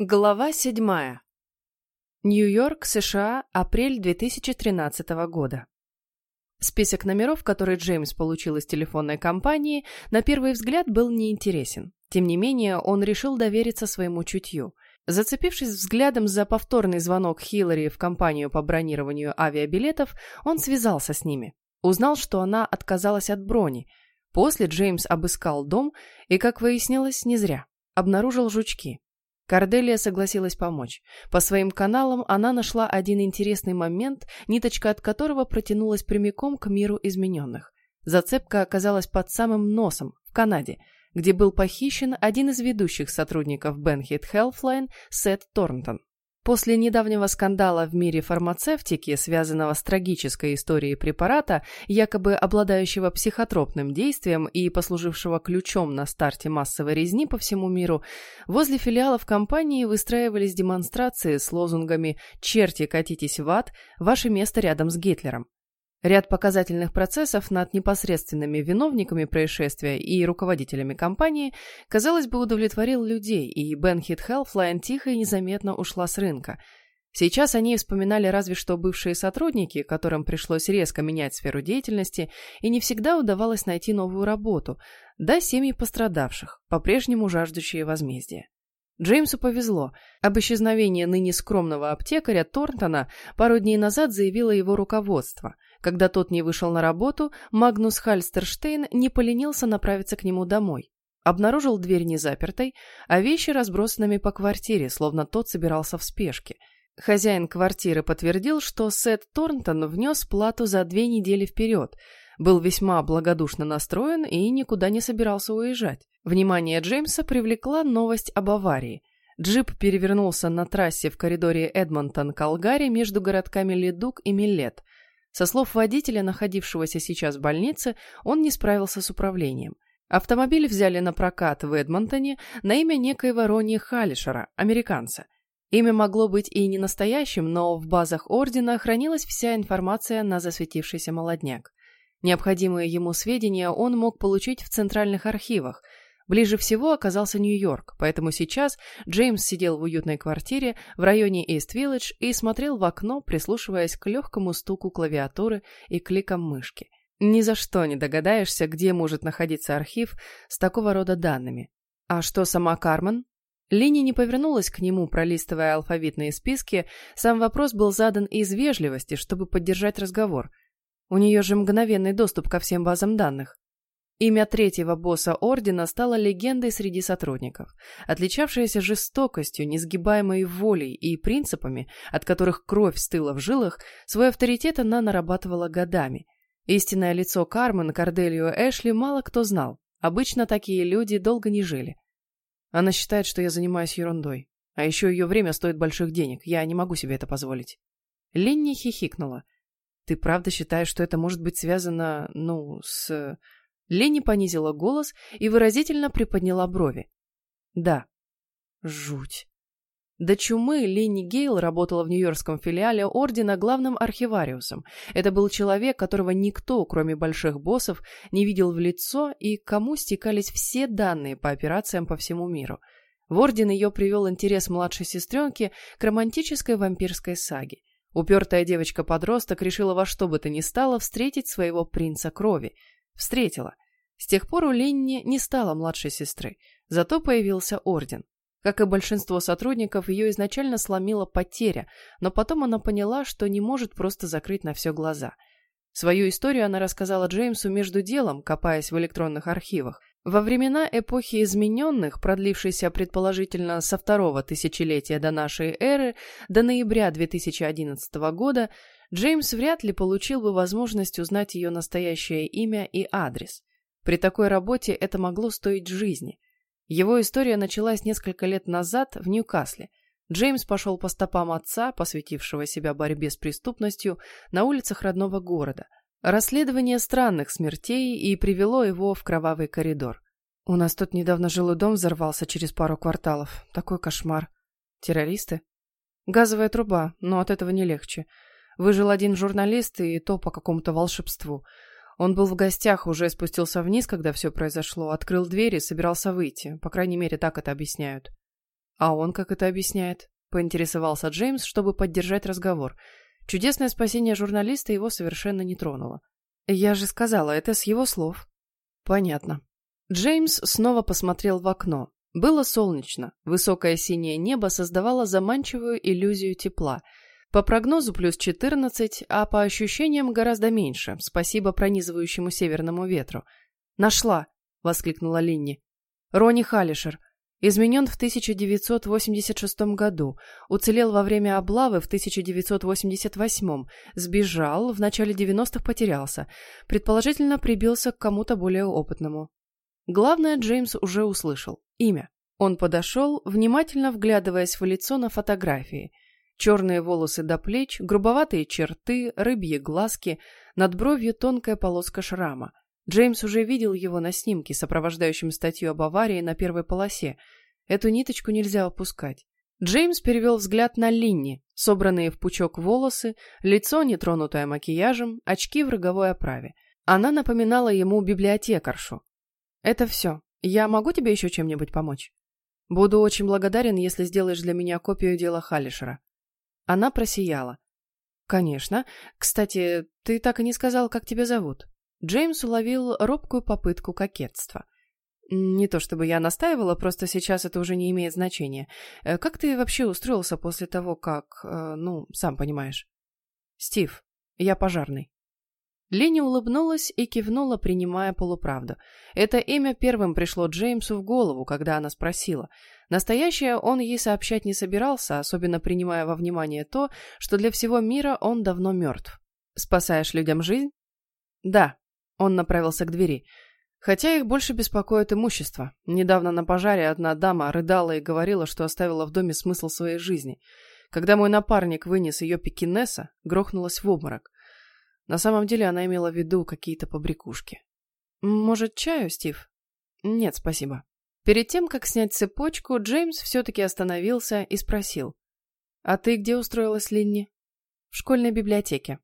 Глава седьмая. Нью-Йорк, США, апрель 2013 года. Список номеров, который Джеймс получил из телефонной компании, на первый взгляд был неинтересен. Тем не менее, он решил довериться своему чутью. Зацепившись взглядом за повторный звонок Хиллари в компанию по бронированию авиабилетов, он связался с ними. Узнал, что она отказалась от брони. После Джеймс обыскал дом и, как выяснилось, не зря. Обнаружил жучки. Корделия согласилась помочь. По своим каналам она нашла один интересный момент, ниточка от которого протянулась прямиком к миру измененных. Зацепка оказалась под самым носом, в Канаде, где был похищен один из ведущих сотрудников Benhit Healthline Сет Торнтон. После недавнего скандала в мире фармацевтики, связанного с трагической историей препарата, якобы обладающего психотропным действием и послужившего ключом на старте массовой резни по всему миру, возле филиалов компании выстраивались демонстрации с лозунгами «Черти, катитесь в ад, ваше место рядом с Гитлером». Ряд показательных процессов над непосредственными виновниками происшествия и руководителями компании, казалось бы, удовлетворил людей, и Benhit Healthline тихо и незаметно ушла с рынка. Сейчас они вспоминали разве что бывшие сотрудники, которым пришлось резко менять сферу деятельности, и не всегда удавалось найти новую работу, да семьи пострадавших, по-прежнему жаждущие возмездия. Джеймсу повезло. Об исчезновении ныне скромного аптекаря Торнтона пару дней назад заявило его руководство. Когда тот не вышел на работу, Магнус Хальстерштейн не поленился направиться к нему домой. Обнаружил дверь незапертой, а вещи разбросанными по квартире, словно тот собирался в спешке. Хозяин квартиры подтвердил, что Сет Торнтон внес плату за две недели вперед, был весьма благодушно настроен и никуда не собирался уезжать. Внимание Джеймса привлекла новость об аварии. Джип перевернулся на трассе в коридоре Эдмонтон-Калгари между городками Ледук и Миллет – со слов водителя, находившегося сейчас в больнице, он не справился с управлением. Автомобиль взяли на прокат в Эдмонтоне на имя некоего Ронни Халишера, американца. Имя могло быть и не настоящим, но в базах Ордена хранилась вся информация на засветившийся молодняк. Необходимые ему сведения он мог получить в центральных архивах – Ближе всего оказался Нью-Йорк, поэтому сейчас Джеймс сидел в уютной квартире в районе Ист-Виллидж и смотрел в окно, прислушиваясь к легкому стуку клавиатуры и кликам мышки. Ни за что не догадаешься, где может находиться архив с такого рода данными. А что сама Кармен? Лини не повернулась к нему, пролистывая алфавитные списки, сам вопрос был задан из вежливости, чтобы поддержать разговор. У нее же мгновенный доступ ко всем базам данных. Имя третьего босса Ордена стало легендой среди сотрудников, отличавшаяся жестокостью, несгибаемой волей и принципами, от которых кровь стыла в жилах, свой авторитет она нарабатывала годами. Истинное лицо Кармен Корделию Эшли мало кто знал. Обычно такие люди долго не жили. Она считает, что я занимаюсь ерундой. А еще ее время стоит больших денег. Я не могу себе это позволить. Ленни хихикнула. Ты правда считаешь, что это может быть связано, ну, с... Лени понизила голос и выразительно приподняла брови. Да. Жуть. До чумы Ленни Гейл работала в нью-йоркском филиале Ордена главным архивариусом. Это был человек, которого никто, кроме больших боссов, не видел в лицо и к кому стекались все данные по операциям по всему миру. В Орден ее привел интерес младшей сестренки к романтической вампирской саге. Упертая девочка-подросток решила во что бы то ни стало встретить своего принца крови – Встретила. С тех пор у Ленни не стала младшей сестры, зато появился орден. Как и большинство сотрудников, ее изначально сломила потеря, но потом она поняла, что не может просто закрыть на все глаза. Свою историю она рассказала Джеймсу между делом, копаясь в электронных архивах. Во времена эпохи измененных, продлившейся предположительно со второго тысячелетия до нашей эры до ноября 2011 года, Джеймс вряд ли получил бы возможность узнать ее настоящее имя и адрес. При такой работе это могло стоить жизни. Его история началась несколько лет назад в Ньюкасле. Джеймс пошел по стопам отца, посвятившего себя борьбе с преступностью, на улицах родного города. Расследование странных смертей и привело его в кровавый коридор. У нас тут недавно жилой дом взорвался через пару кварталов. Такой кошмар. Террористы? Газовая труба, но от этого не легче. Выжил один журналист, и то по какому-то волшебству. Он был в гостях, уже спустился вниз, когда все произошло, открыл дверь и собирался выйти. По крайней мере, так это объясняют. А он как это объясняет? Поинтересовался Джеймс, чтобы поддержать разговор. Чудесное спасение журналиста его совершенно не тронуло. Я же сказала, это с его слов. Понятно. Джеймс снова посмотрел в окно. Было солнечно, высокое синее небо создавало заманчивую иллюзию тепла. По прогнозу плюс 14, а по ощущениям гораздо меньше, спасибо пронизывающему северному ветру. «Нашла!» — воскликнула Линни. «Ронни Халишер. Изменен в 1986 году, уцелел во время облавы в 1988, сбежал, в начале 90-х потерялся, предположительно прибился к кому-то более опытному. Главное Джеймс уже услышал. Имя. Он подошел, внимательно вглядываясь в лицо на фотографии. Черные волосы до плеч, грубоватые черты, рыбьи глазки, над бровью тонкая полоска шрама. Джеймс уже видел его на снимке, сопровождающем статью об аварии на первой полосе. Эту ниточку нельзя опускать. Джеймс перевел взгляд на Линни, собранные в пучок волосы, лицо, нетронутое макияжем, очки в роговой оправе. Она напоминала ему библиотекаршу. «Это все. Я могу тебе еще чем-нибудь помочь? Буду очень благодарен, если сделаешь для меня копию дела Халишера». Она просияла. «Конечно. Кстати, ты так и не сказал, как тебя зовут». Джеймс уловил робкую попытку кокетства. «Не то чтобы я настаивала, просто сейчас это уже не имеет значения. Э, как ты вообще устроился после того, как... Э, ну, сам понимаешь?» «Стив, я пожарный». Ленни улыбнулась и кивнула, принимая полуправду. Это имя первым пришло Джеймсу в голову, когда она спросила. Настоящее он ей сообщать не собирался, особенно принимая во внимание то, что для всего мира он давно мертв. «Спасаешь людям жизнь?» «Да», он направился к двери. Хотя их больше беспокоит имущество. Недавно на пожаре одна дама рыдала и говорила, что оставила в доме смысл своей жизни. Когда мой напарник вынес ее пекинеса, грохнулась в обморок. На самом деле она имела в виду какие-то побрякушки. «Может, чаю, Стив?» «Нет, спасибо». Перед тем, как снять цепочку, Джеймс все-таки остановился и спросил. «А ты где устроилась, Линни?» «В школьной библиотеке.